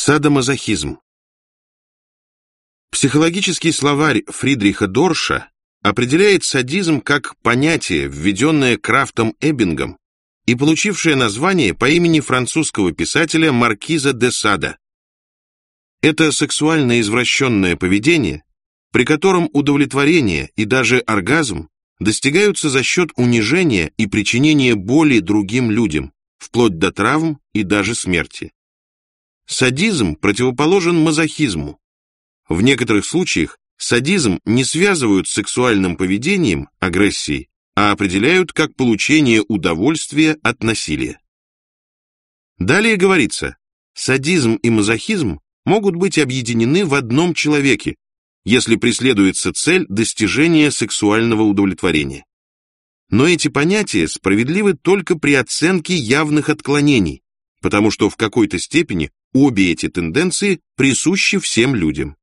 Садомазохизм. Психологический словарь Фридриха Дорша определяет садизм как понятие, введенное Крафтом Эббингом и получившее название по имени французского писателя Маркиза де Сада. Это сексуально извращенное поведение, при котором удовлетворение и даже оргазм достигаются за счет унижения и причинения боли другим людям, вплоть до травм и даже смерти. Садизм противоположен мазохизму. В некоторых случаях садизм не связывают с сексуальным поведением, агрессией, а определяют как получение удовольствия от насилия. Далее говорится, садизм и мазохизм могут быть объединены в одном человеке, если преследуется цель достижения сексуального удовлетворения. Но эти понятия справедливы только при оценке явных отклонений, потому что в какой-то степени Обе эти тенденции присущи всем людям.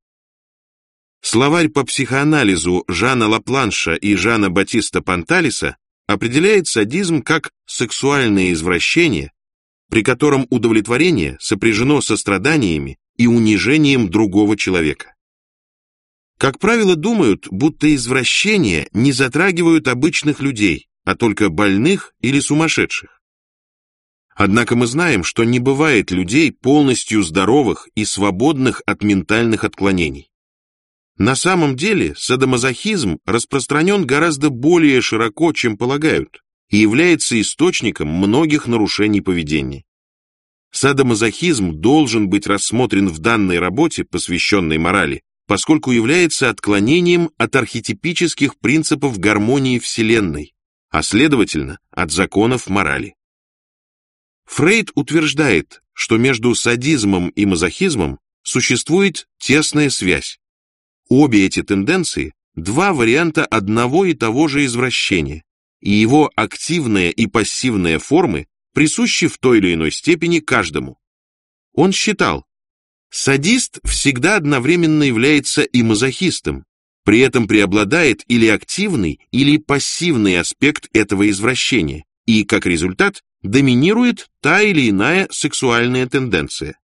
Словарь по психоанализу Жана Лапланша и Жана Батиста Панталиса определяет садизм как сексуальное извращение, при котором удовлетворение сопряжено со страданиями и унижением другого человека. Как правило, думают, будто извращения не затрагивают обычных людей, а только больных или сумасшедших. Однако мы знаем, что не бывает людей полностью здоровых и свободных от ментальных отклонений. На самом деле садомазохизм распространен гораздо более широко, чем полагают, и является источником многих нарушений поведения. Садомазохизм должен быть рассмотрен в данной работе, посвященной морали, поскольку является отклонением от архетипических принципов гармонии Вселенной, а следовательно, от законов морали. Фрейд утверждает, что между садизмом и мазохизмом существует тесная связь. Обе эти тенденции – два варианта одного и того же извращения, и его активная и пассивная формы присущи в той или иной степени каждому. Он считал, садист всегда одновременно является и мазохистом, при этом преобладает или активный, или пассивный аспект этого извращения, и, как результат, доминирует та или иная сексуальная тенденция.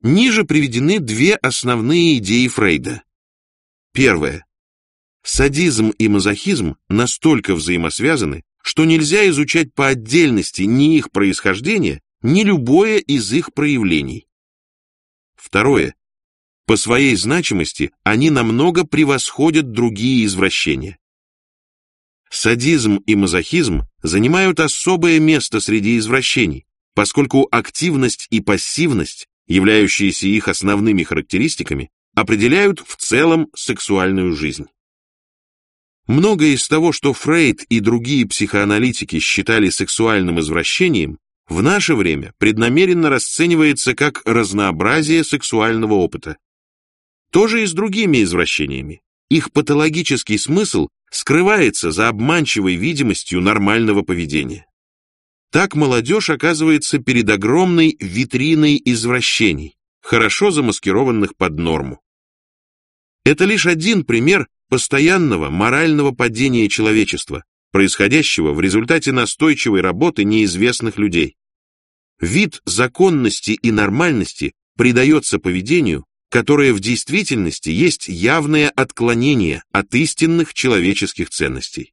Ниже приведены две основные идеи Фрейда. Первое. Садизм и мазохизм настолько взаимосвязаны, что нельзя изучать по отдельности ни их происхождение, ни любое из их проявлений. Второе. По своей значимости они намного превосходят другие извращения. Садизм и мазохизм занимают особое место среди извращений, поскольку активность и пассивность, являющиеся их основными характеристиками, определяют в целом сексуальную жизнь. Многое из того, что Фрейд и другие психоаналитики считали сексуальным извращением, в наше время преднамеренно расценивается как разнообразие сексуального опыта. То же и с другими извращениями. Их патологический смысл скрывается за обманчивой видимостью нормального поведения. Так молодежь оказывается перед огромной витриной извращений, хорошо замаскированных под норму. Это лишь один пример постоянного морального падения человечества, происходящего в результате настойчивой работы неизвестных людей. Вид законности и нормальности придается поведению, которое в действительности есть явное отклонение от истинных человеческих ценностей.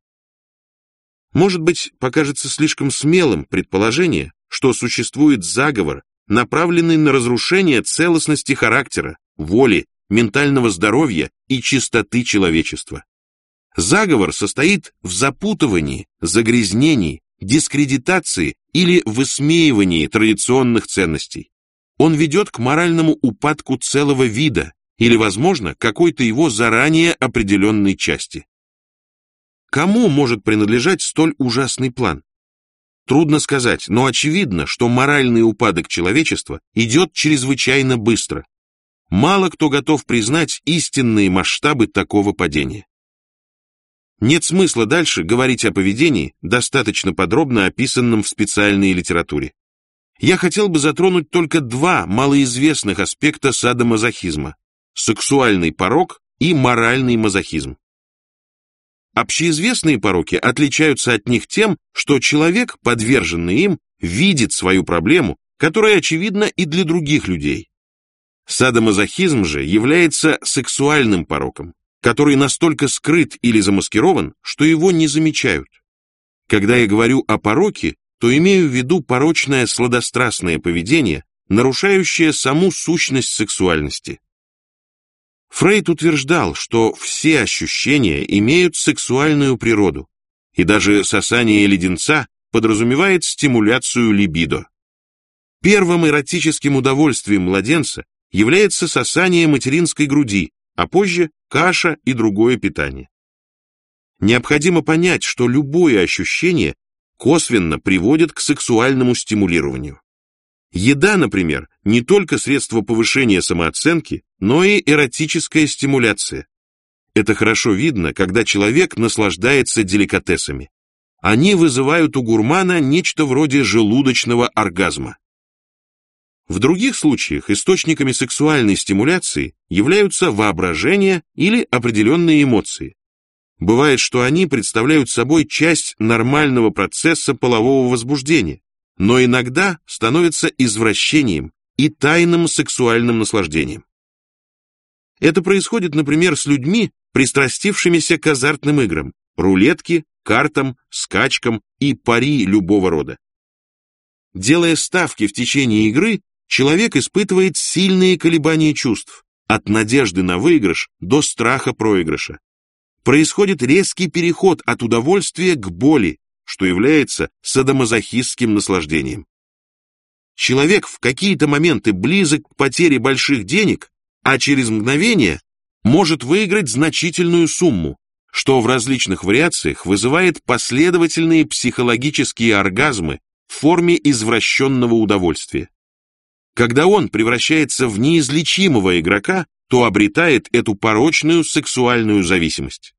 Может быть, покажется слишком смелым предположение, что существует заговор, направленный на разрушение целостности характера, воли, ментального здоровья и чистоты человечества. Заговор состоит в запутывании, загрязнении, дискредитации или высмеивании традиционных ценностей. Он ведет к моральному упадку целого вида или, возможно, какой-то его заранее определенной части. Кому может принадлежать столь ужасный план? Трудно сказать, но очевидно, что моральный упадок человечества идет чрезвычайно быстро. Мало кто готов признать истинные масштабы такого падения. Нет смысла дальше говорить о поведении, достаточно подробно описанном в специальной литературе я хотел бы затронуть только два малоизвестных аспекта садомазохизма – сексуальный порог и моральный мазохизм. Общеизвестные пороки отличаются от них тем, что человек, подверженный им, видит свою проблему которое очевидно и для других людей. Садомазохизм же является сексуальным пороком, который настолько скрыт или замаскирован, что его не замечают. Когда я говорю о пороке, то имею в виду порочное сладострастное поведение, нарушающее саму сущность сексуальности. Фрейд утверждал, что все ощущения имеют сексуальную природу, и даже сосание леденца подразумевает стимуляцию либидо. Первым эротическим удовольствием младенца является сосание материнской груди, а позже каша и другое питание. Необходимо понять, что любое ощущение косвенно приводит к сексуальному стимулированию. Еда, например, не только средство повышения самооценки, но и эротическая стимуляция. Это хорошо видно, когда человек наслаждается деликатесами. Они вызывают у гурмана нечто вроде желудочного оргазма. В других случаях источниками сексуальной стимуляции являются воображение или определенные эмоции. Бывает, что они представляют собой часть нормального процесса полового возбуждения, но иногда становятся извращением и тайным сексуальным наслаждением. Это происходит, например, с людьми, пристрастившимися к азартным играм, рулетке, картам, скачкам и пари любого рода. Делая ставки в течение игры, человек испытывает сильные колебания чувств, от надежды на выигрыш до страха проигрыша. Происходит резкий переход от удовольствия к боли, что является садомазохистским наслаждением. Человек в какие-то моменты близок к потере больших денег, а через мгновение может выиграть значительную сумму, что в различных вариациях вызывает последовательные психологические оргазмы в форме извращенного удовольствия. Когда он превращается в неизлечимого игрока, то обретает эту порочную сексуальную зависимость.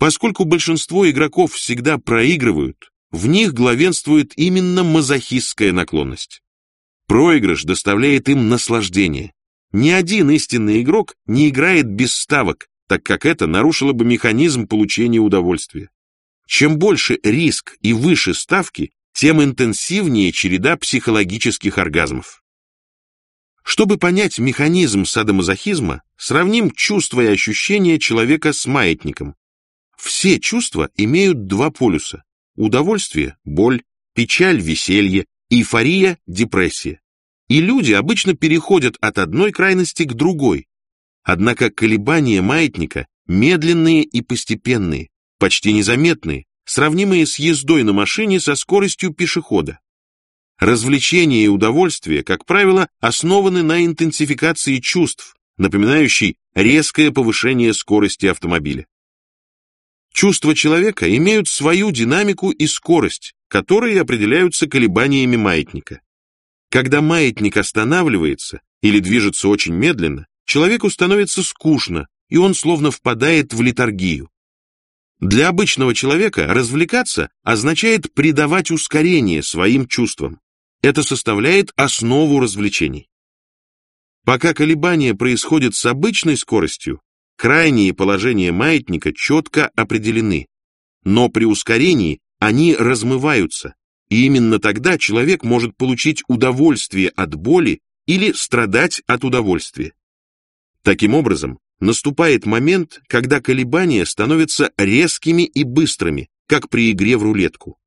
Поскольку большинство игроков всегда проигрывают, в них главенствует именно мазохистская наклонность. Проигрыш доставляет им наслаждение, ни один истинный игрок не играет без ставок, так как это нарушило бы механизм получения удовольствия. Чем больше риск и выше ставки, тем интенсивнее череда психологических оргазмов. Чтобы понять механизм садомазохизма, сравним чувства и ощущения человека с маятником. Все чувства имеют два полюса – удовольствие, боль, печаль, веселье, эйфория, депрессия и люди обычно переходят от одной крайности к другой. Однако колебания маятника медленные и постепенные, почти незаметные, сравнимые с ездой на машине со скоростью пешехода. Развлечения и удовольствие, как правило, основаны на интенсификации чувств, напоминающей резкое повышение скорости автомобиля. Чувства человека имеют свою динамику и скорость, которые определяются колебаниями маятника. Когда маятник останавливается или движется очень медленно, человеку становится скучно, и он словно впадает в литургию. Для обычного человека развлекаться означает придавать ускорение своим чувствам. Это составляет основу развлечений. Пока колебания происходят с обычной скоростью, крайние положения маятника четко определены, но при ускорении они размываются, и именно тогда человек может получить удовольствие от боли или страдать от удовольствия. Таким образом, наступает момент, когда колебания становятся резкими и быстрыми, как при игре в рулетку.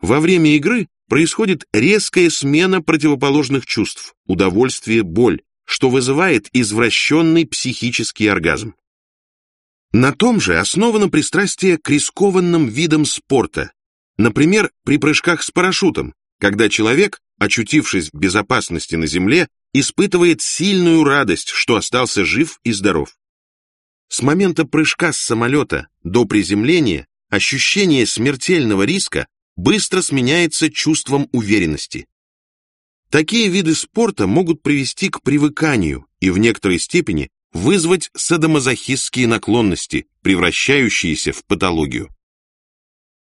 Во время игры происходит резкая смена противоположных чувств, удовольствие, боль, что вызывает извращенный психический оргазм. На том же основано пристрастие к рискованным видам спорта, Например, при прыжках с парашютом, когда человек, очутившись в безопасности на земле, испытывает сильную радость, что остался жив и здоров. С момента прыжка с самолета до приземления ощущение смертельного риска быстро сменяется чувством уверенности. Такие виды спорта могут привести к привыканию и в некоторой степени вызвать садомазохистские наклонности, превращающиеся в патологию.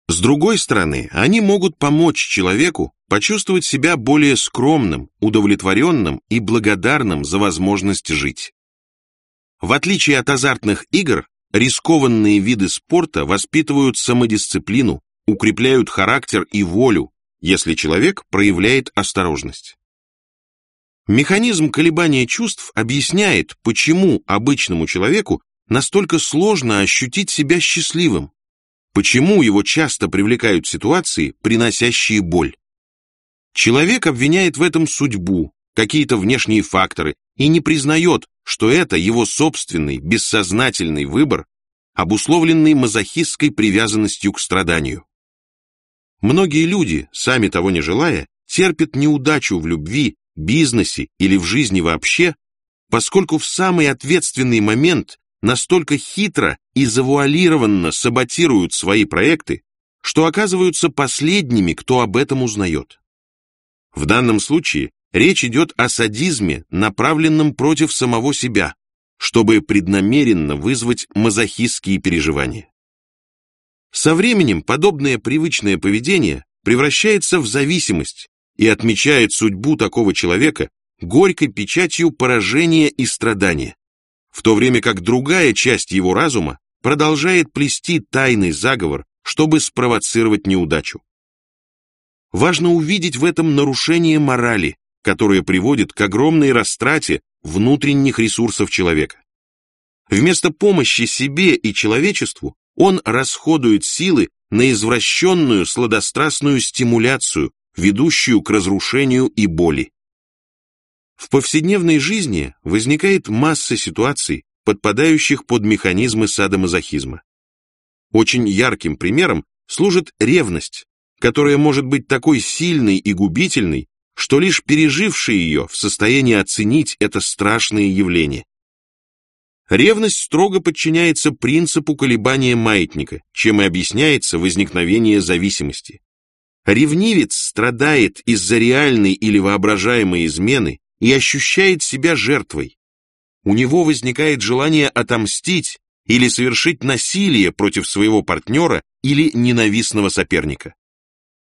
С другой стороны, они могут помочь человеку почувствовать себя более скромным, удовлетворенным и благодарным за возможность жить. В отличие от азартных игр, рискованные виды спорта воспитывают самодисциплину, укрепляют характер и волю, если человек проявляет осторожность. Механизм колебания чувств объясняет, почему обычному человеку настолько сложно ощутить себя счастливым, почему его часто привлекают ситуации, приносящие боль. Человек обвиняет в этом судьбу, какие-то внешние факторы и не признает, что это его собственный, бессознательный выбор, обусловленный мазохистской привязанностью к страданию. Многие люди, сами того не желая, терпят неудачу в любви, бизнесе или в жизни вообще, поскольку в самый ответственный момент настолько хитро и завуалированно саботируют свои проекты, что оказываются последними, кто об этом узнает. В данном случае речь идет о садизме, направленном против самого себя, чтобы преднамеренно вызвать мазохистские переживания. Со временем подобное привычное поведение превращается в зависимость и отмечает судьбу такого человека горькой печатью поражения и страдания, в то время как другая часть его разума продолжает плести тайный заговор, чтобы спровоцировать неудачу. Важно увидеть в этом нарушение морали, которое приводит к огромной растрате внутренних ресурсов человека. Вместо помощи себе и человечеству он расходует силы на извращенную сладострастную стимуляцию, ведущую к разрушению и боли. В повседневной жизни возникает масса ситуаций, подпадающих под механизмы садомазохизма. Очень ярким примером служит ревность, которая может быть такой сильной и губительной, что лишь переживший ее в состоянии оценить это страшное явление. Ревность строго подчиняется принципу колебания маятника, чем и объясняется возникновение зависимости. Ревнивец страдает из-за реальной или воображаемой измены и ощущает себя жертвой. У него возникает желание отомстить или совершить насилие против своего партнера или ненавистного соперника.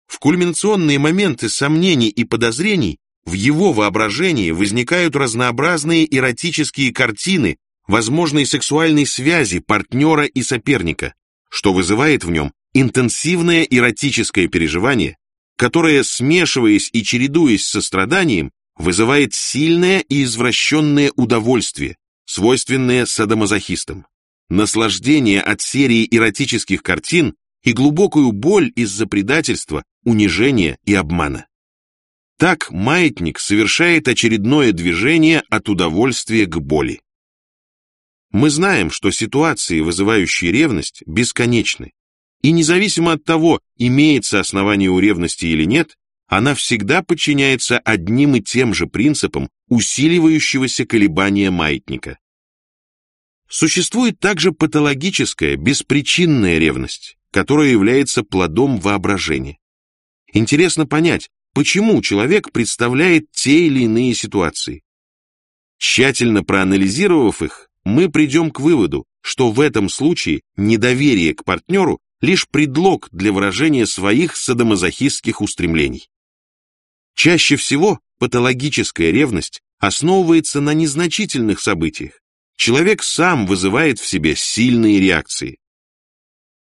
В кульминационные моменты сомнений и подозрений в его воображении возникают разнообразные эротические картины возможной сексуальной связи партнера и соперника, что вызывает в нем интенсивное эротическое переживание, которое, смешиваясь и чередуясь со страданием, вызывает сильное и извращенное удовольствие, свойственное садомазохистам, наслаждение от серии эротических картин и глубокую боль из-за предательства, унижения и обмана. Так маятник совершает очередное движение от удовольствия к боли. Мы знаем, что ситуации, вызывающие ревность, бесконечны. И независимо от того, имеется основание у ревности или нет, она всегда подчиняется одним и тем же принципам усиливающегося колебания маятника. Существует также патологическая, беспричинная ревность, которая является плодом воображения. Интересно понять, почему человек представляет те или иные ситуации. Тщательно проанализировав их, мы придем к выводу, что в этом случае недоверие к партнеру лишь предлог для выражения своих садомазохистских устремлений. Чаще всего патологическая ревность основывается на незначительных событиях. Человек сам вызывает в себе сильные реакции.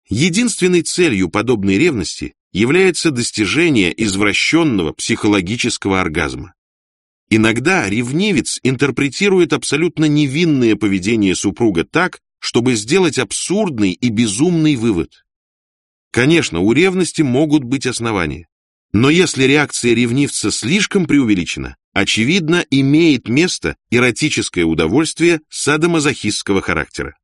Единственной целью подобной ревности является достижение извращенного психологического оргазма. Иногда ревнивец интерпретирует абсолютно невинное поведение супруга так, чтобы сделать абсурдный и безумный вывод. Конечно, у ревности могут быть основания. Но если реакция ревнивца слишком преувеличена, очевидно, имеет место эротическое удовольствие садомазохистского характера.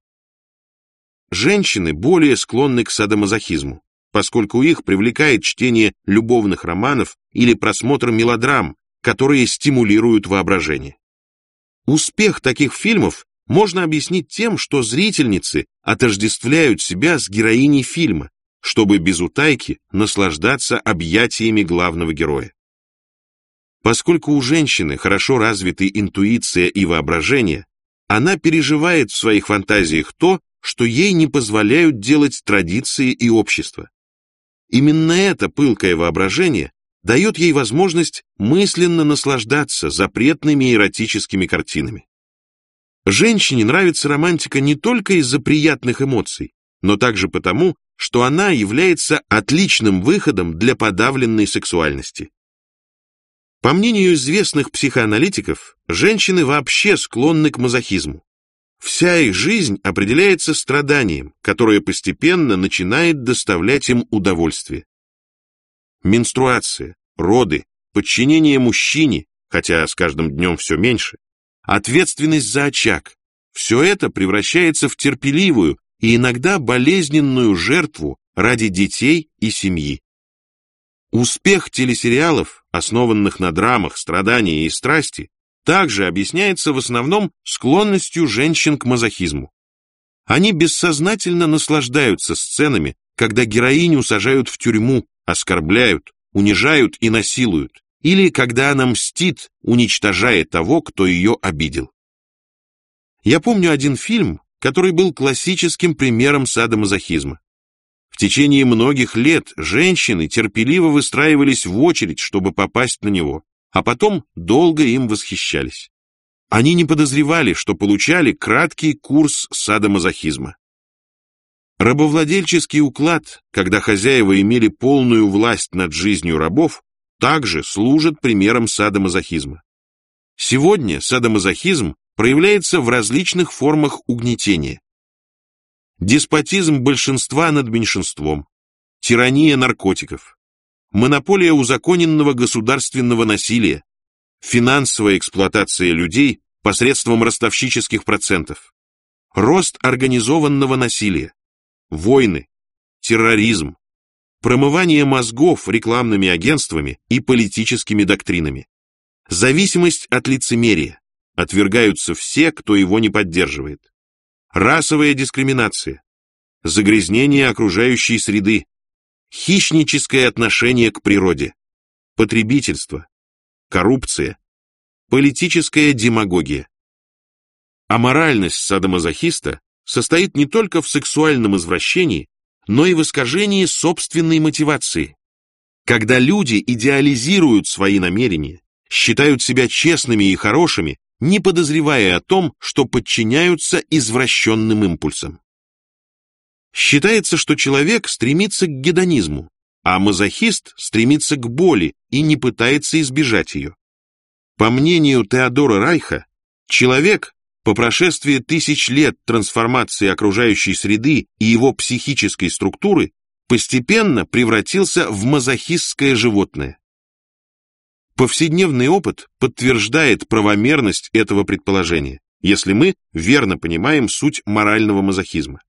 Женщины более склонны к садомазохизму, поскольку их привлекает чтение любовных романов или просмотр мелодрам, которые стимулируют воображение. Успех таких фильмов можно объяснить тем, что зрительницы отождествляют себя с героиней фильма, чтобы без утайки наслаждаться объятиями главного героя. Поскольку у женщины хорошо развиты интуиция и воображение, она переживает в своих фантазиях то, что ей не позволяют делать традиции и общество. Именно это пылкое воображение дает ей возможность мысленно наслаждаться запретными эротическими картинами. Женщине нравится романтика не только из-за приятных эмоций, но также потому, что она является отличным выходом для подавленной сексуальности. По мнению известных психоаналитиков, женщины вообще склонны к мазохизму. Вся их жизнь определяется страданием, которое постепенно начинает доставлять им удовольствие. Менструация, роды, подчинение мужчине, хотя с каждым днем все меньше, ответственность за очаг – все это превращается в терпеливую и иногда болезненную жертву ради детей и семьи. Успех телесериалов, основанных на драмах, страдании и страсти, также объясняется в основном склонностью женщин к мазохизму. Они бессознательно наслаждаются сценами, когда героиню сажают в тюрьму, оскорбляют, унижают и насилуют, или когда она мстит, уничтожая того, кто ее обидел. Я помню один фильм, который был классическим примером садомазохизма. В течение многих лет женщины терпеливо выстраивались в очередь, чтобы попасть на него, а потом долго им восхищались. Они не подозревали, что получали краткий курс садомазохизма. Рабовладельческий уклад, когда хозяева имели полную власть над жизнью рабов, также служит примером садомазохизма. Сегодня садомазохизм проявляется в различных формах угнетения. Деспотизм большинства над меньшинством, тирания наркотиков, монополия узаконенного государственного насилия, финансовая эксплуатация людей посредством ростовщических процентов, рост организованного насилия, войны, терроризм, промывание мозгов рекламными агентствами и политическими доктринами. Зависимость от лицемерия. Отвергаются все, кто его не поддерживает. Расовая дискриминация. Загрязнение окружающей среды. Хищническое отношение к природе. Потребительство. Коррупция. Политическая демагогия. Аморальность садомазохиста состоит не только в сексуальном извращении, но и в искажении собственной мотивации. Когда люди идеализируют свои намерения, считают себя честными и хорошими, не подозревая о том, что подчиняются извращенным импульсам. Считается, что человек стремится к гедонизму, а мазохист стремится к боли и не пытается избежать ее. По мнению Теодора Райха, человек по прошествии тысяч лет трансформации окружающей среды и его психической структуры постепенно превратился в мазохистское животное. Повседневный опыт подтверждает правомерность этого предположения, если мы верно понимаем суть морального мазохизма.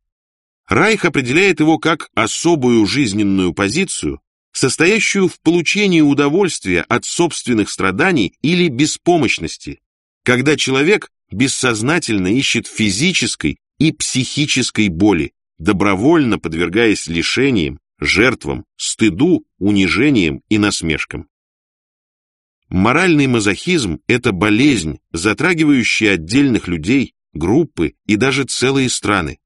Райх определяет его как особую жизненную позицию, состоящую в получении удовольствия от собственных страданий или беспомощности, когда человек бессознательно ищет физической и психической боли, добровольно подвергаясь лишениям, жертвам, стыду, унижениям и насмешкам. Моральный мазохизм – это болезнь, затрагивающая отдельных людей, группы и даже целые страны.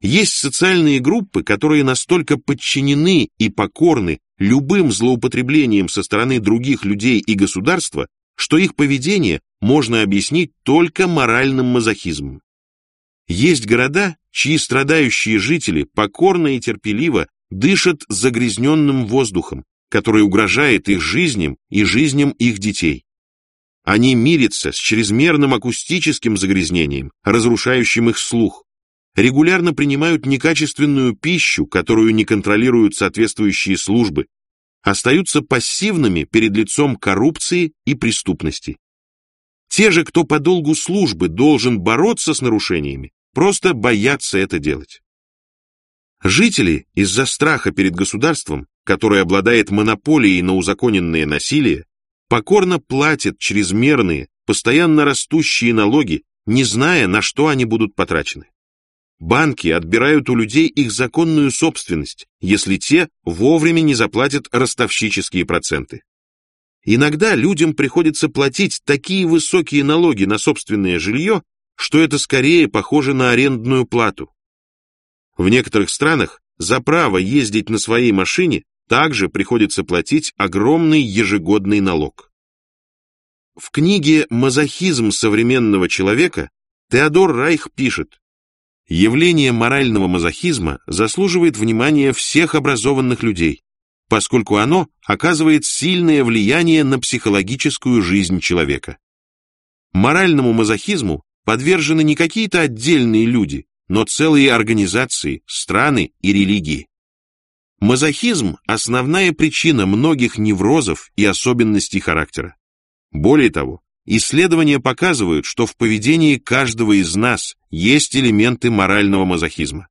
Есть социальные группы, которые настолько подчинены и покорны любым злоупотреблениям со стороны других людей и государства, что их поведение можно объяснить только моральным мазохизмом. Есть города, чьи страдающие жители покорно и терпеливо дышат загрязненным воздухом, который угрожает их жизням и жизням их детей. Они мирятся с чрезмерным акустическим загрязнением, разрушающим их слух, регулярно принимают некачественную пищу, которую не контролируют соответствующие службы, остаются пассивными перед лицом коррупции и преступности. Те же, кто по долгу службы должен бороться с нарушениями, просто боятся это делать. Жители из-за страха перед государством, которое обладает монополией на узаконенное насилие, покорно платят чрезмерные, постоянно растущие налоги, не зная, на что они будут потрачены. Банки отбирают у людей их законную собственность, если те вовремя не заплатят ростовщические проценты. Иногда людям приходится платить такие высокие налоги на собственное жилье, что это скорее похоже на арендную плату. В некоторых странах за право ездить на своей машине также приходится платить огромный ежегодный налог. В книге «Мазохизм современного человека» Теодор Райх пишет, Явление морального мазохизма заслуживает внимания всех образованных людей, поскольку оно оказывает сильное влияние на психологическую жизнь человека. Моральному мазохизму подвержены не какие-то отдельные люди, но целые организации, страны и религии. Мазохизм – основная причина многих неврозов и особенностей характера. Более того, исследования показывают, что в поведении каждого из нас есть элементы морального мазохизма.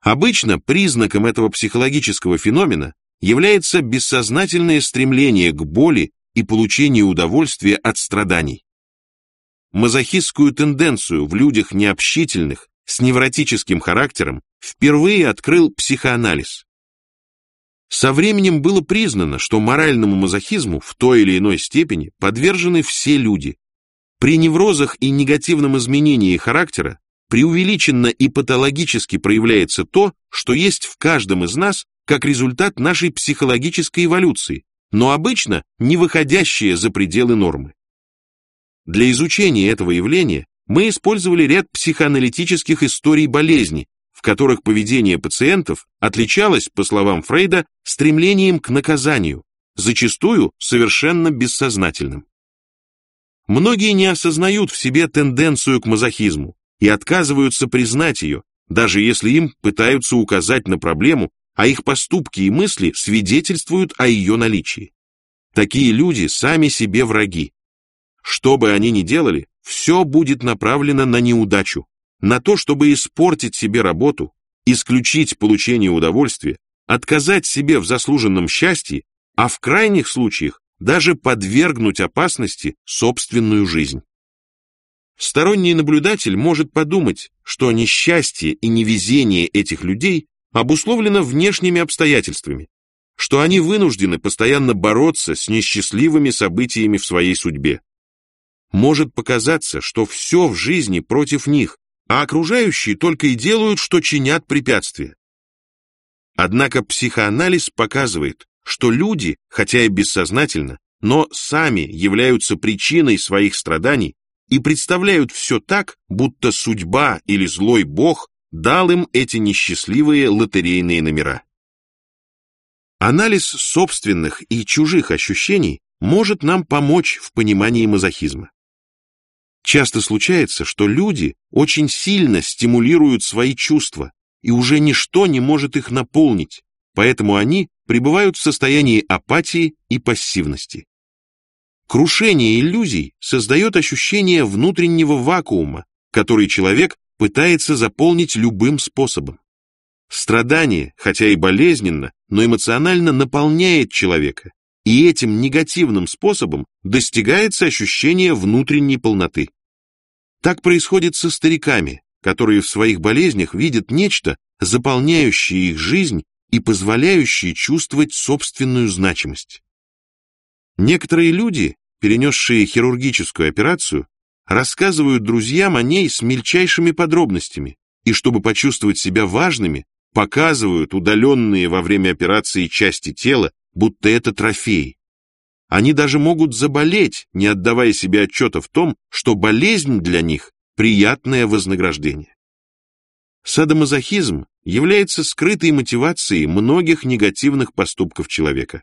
Обычно признаком этого психологического феномена является бессознательное стремление к боли и получению удовольствия от страданий. Мазохистскую тенденцию в людях необщительных, с невротическим характером, впервые открыл психоанализ. Со временем было признано, что моральному мазохизму в той или иной степени подвержены все люди. При неврозах и негативном изменении характера преувеличенно и патологически проявляется то, что есть в каждом из нас как результат нашей психологической эволюции, но обычно не выходящее за пределы нормы. Для изучения этого явления мы использовали ряд психоаналитических историй болезни, которых поведение пациентов отличалось, по словам Фрейда, стремлением к наказанию, зачастую совершенно бессознательным. Многие не осознают в себе тенденцию к мазохизму и отказываются признать ее, даже если им пытаются указать на проблему, а их поступки и мысли свидетельствуют о ее наличии. Такие люди сами себе враги. Что бы они ни делали, все будет направлено на неудачу, на то, чтобы испортить себе работу, исключить получение удовольствия, отказать себе в заслуженном счастье, а в крайних случаях даже подвергнуть опасности собственную жизнь. Сторонний наблюдатель может подумать, что несчастье и невезение этих людей обусловлено внешними обстоятельствами, что они вынуждены постоянно бороться с несчастливыми событиями в своей судьбе. Может показаться, что все в жизни против них, а окружающие только и делают, что чинят препятствия. Однако психоанализ показывает, что люди, хотя и бессознательно, но сами являются причиной своих страданий и представляют все так, будто судьба или злой бог дал им эти несчастливые лотерейные номера. Анализ собственных и чужих ощущений может нам помочь в понимании мазохизма. Часто случается, что люди очень сильно стимулируют свои чувства, и уже ничто не может их наполнить, поэтому они пребывают в состоянии апатии и пассивности. Крушение иллюзий создает ощущение внутреннего вакуума, который человек пытается заполнить любым способом. Страдание, хотя и болезненно, но эмоционально наполняет человека, и этим негативным способом достигается ощущение внутренней полноты. Так происходит со стариками, которые в своих болезнях видят нечто, заполняющее их жизнь и позволяющее чувствовать собственную значимость. Некоторые люди, перенесшие хирургическую операцию, рассказывают друзьям о ней с мельчайшими подробностями, и чтобы почувствовать себя важными, показывают удаленные во время операции части тела, будто это трофей. Они даже могут заболеть, не отдавая себе отчета в том, что болезнь для них – приятное вознаграждение. Садомазохизм является скрытой мотивацией многих негативных поступков человека.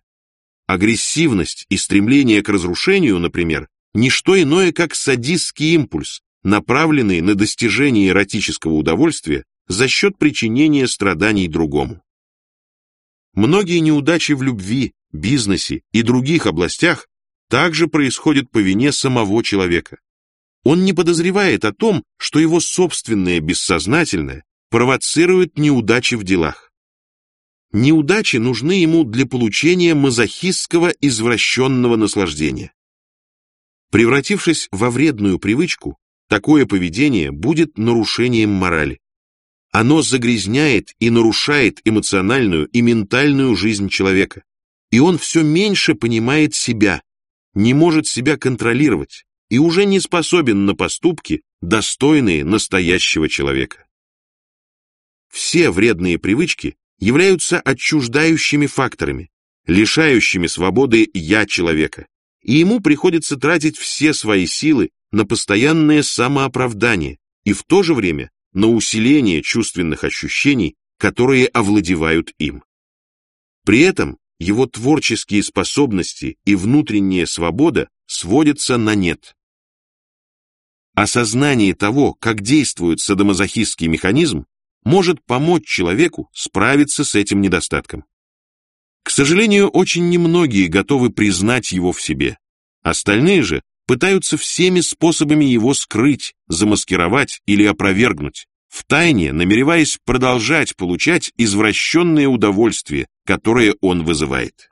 Агрессивность и стремление к разрушению, например, не что иное, как садистский импульс, направленный на достижение эротического удовольствия за счет причинения страданий другому. Многие неудачи в любви, бизнесе и других областях также происходят по вине самого человека. Он не подозревает о том, что его собственное бессознательное провоцирует неудачи в делах. Неудачи нужны ему для получения мазохистского извращенного наслаждения. Превратившись во вредную привычку, такое поведение будет нарушением морали. Оно загрязняет и нарушает эмоциональную и ментальную жизнь человека. И он все меньше понимает себя, не может себя контролировать и уже не способен на поступки, достойные настоящего человека. Все вредные привычки являются отчуждающими факторами, лишающими свободы «я» человека, и ему приходится тратить все свои силы на постоянное самооправдание и в то же время на усиление чувственных ощущений, которые овладевают им. При этом его творческие способности и внутренняя свобода сводятся на нет. Осознание того, как действует садомазохистский механизм, может помочь человеку справиться с этим недостатком. К сожалению, очень немногие готовы признать его в себе. Остальные же пытаются всеми способами его скрыть, замаскировать или опровергнуть, втайне намереваясь продолжать получать извращенные удовольствия, которые он вызывает.